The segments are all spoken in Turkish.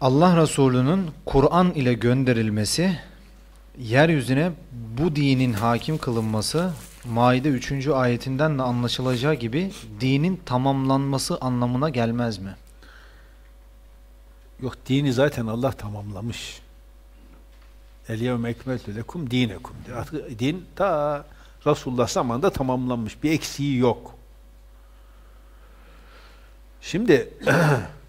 Allah Resulü'nün Kur'an ile gönderilmesi, yeryüzüne bu dinin hakim kılınması, Maide 3. ayetinden de anlaşılacağı gibi dinin tamamlanması anlamına gelmez mi? Yok dini zaten Allah tamamlamış. El yevme ekmeltü lekum dinekum. Din ta Resulullah zamanında tamamlanmış. Bir eksiği yok. Şimdi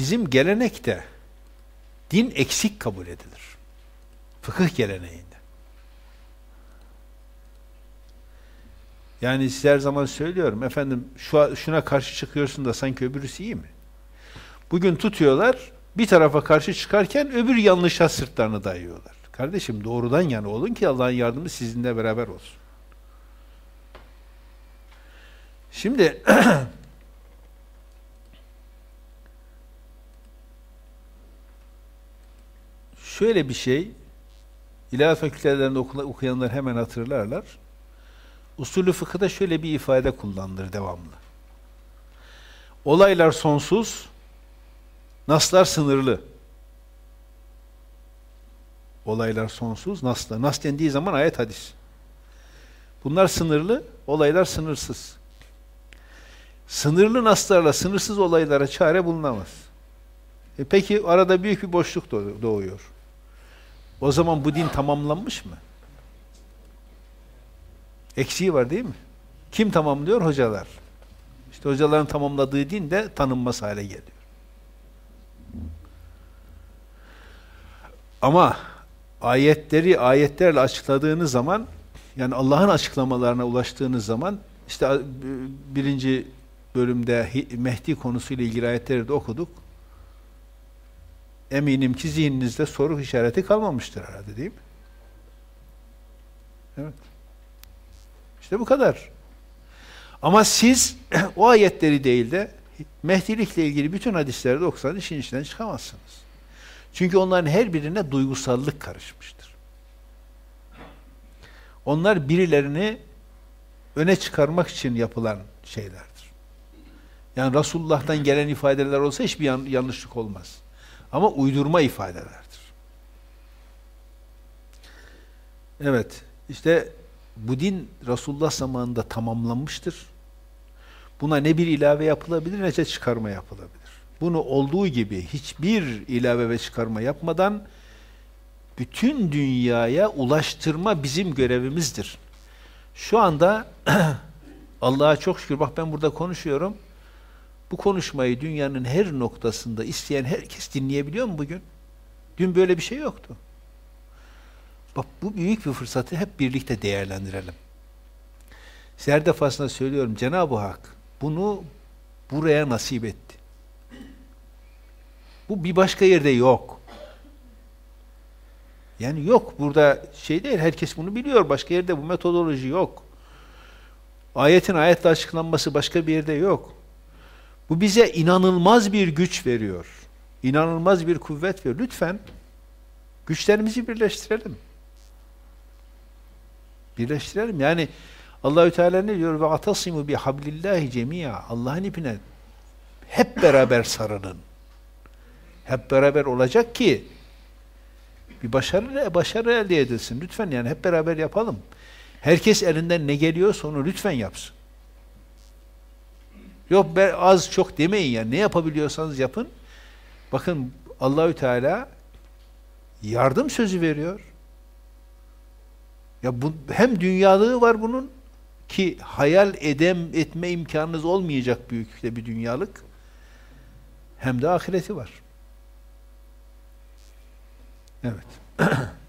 bizim gelenekte din eksik kabul edilir. Fıkıh geleneğinde. Yani size her zaman söylüyorum efendim şu şuna karşı çıkıyorsun da sanki öbürüsü iyi mi? Bugün tutuyorlar bir tarafa karşı çıkarken öbür yanlışa sırtlarını dayıyorlar. Kardeşim doğrudan yana olun ki Allah'ın yardımı sizinle beraber olsun. Şimdi şöyle bir şey ilahiyat fakültelerinde okuyanlar hemen hatırlarlar. Usulü fıkıhda şöyle bir ifade kullanılır devamlı. Olaylar sonsuz, naslar sınırlı. Olaylar sonsuz, naslar. Nas dendiği zaman ayet hadis. Bunlar sınırlı, olaylar sınırsız. Sınırlı naslarla sınırsız olaylara çare bulunamaz. E peki arada büyük bir boşluk doğuyor. O zaman bu din tamamlanmış mı? Eksiği var değil mi? Kim tamamlıyor? Hocalar. İşte hocaların tamamladığı din de tanınmaz hale geliyor. Ama ayetleri ayetlerle açıkladığınız zaman yani Allah'ın açıklamalarına ulaştığınız zaman işte birinci bölümde Mehdi konusuyla ilgili ayetleri de okuduk. Eminim ki zihninizde soru işareti kalmamıştır herhalde değil mi? Evet. İşte bu kadar. Ama siz o ayetleri değil de Mehdilikle ilgili bütün hadisleri de okusanız işin içinden çıkamazsınız. Çünkü onların her birine duygusallık karışmıştır. Onlar birilerini öne çıkarmak için yapılan şeylerdir. Yani Resulullah'tan gelen ifadeler olsa hiçbir yan, yanlışlık olmaz. Ama uydurma ifadelerdir. Evet, işte bu din Resulullah zamanında tamamlanmıştır. Buna ne bir ilave yapılabilir ne de çıkarma yapılabilir. Bunu olduğu gibi hiçbir ilave ve çıkarma yapmadan bütün dünyaya ulaştırma bizim görevimizdir. Şu anda Allah'a çok şükür bak ben burada konuşuyorum. Bu konuşmayı dünyanın her noktasında isteyen herkes dinleyebiliyor mu bugün? Dün böyle bir şey yoktu. Bak bu büyük bir fırsatı hep birlikte değerlendirelim. Her defasında söylüyorum Cenab-ı Hak bunu buraya nasip etti. Bu bir başka yerde yok. Yani yok burada şey değil herkes bunu biliyor. Başka yerde bu metodoloji yok. Ayetin ayetle açıklanması başka bir yerde yok. Bu bize inanılmaz bir güç veriyor. İnanılmaz bir kuvvet veriyor. Lütfen güçlerimizi birleştirelim. Birleştirelim. Yani Allahü Teala ne diyor? Ve atasimu bi hablillahi cemia. Allah'ın ipine hep beraber sarılın. Hep beraber olacak ki bir başarı başarı elde edilsin. Lütfen yani hep beraber yapalım. Herkes elinden ne geliyorsa onu lütfen yapsın. Yok ben az çok demeyin yani. Ne yapabiliyorsanız yapın. Bakın Allahü Teala yardım sözü veriyor. Ya bu hem dünyalığı var bunun ki hayal edem etme imkanınız olmayacak büyüklükte bir dünyalık hem de ahireti var. Evet.